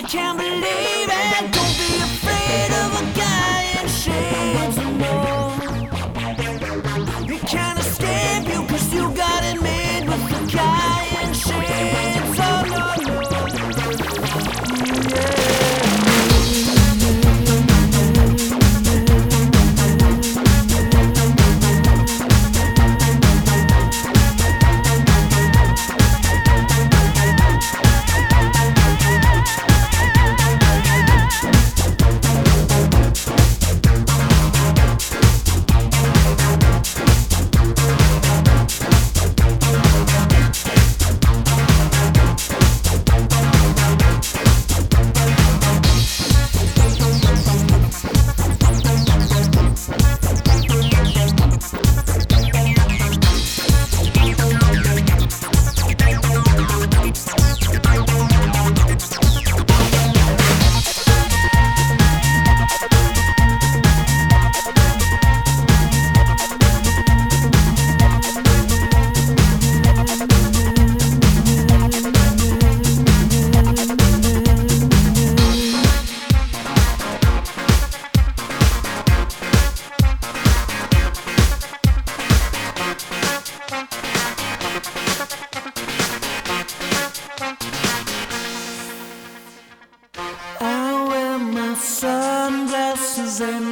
I can't believe it. sunglasses and